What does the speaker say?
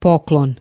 poklon.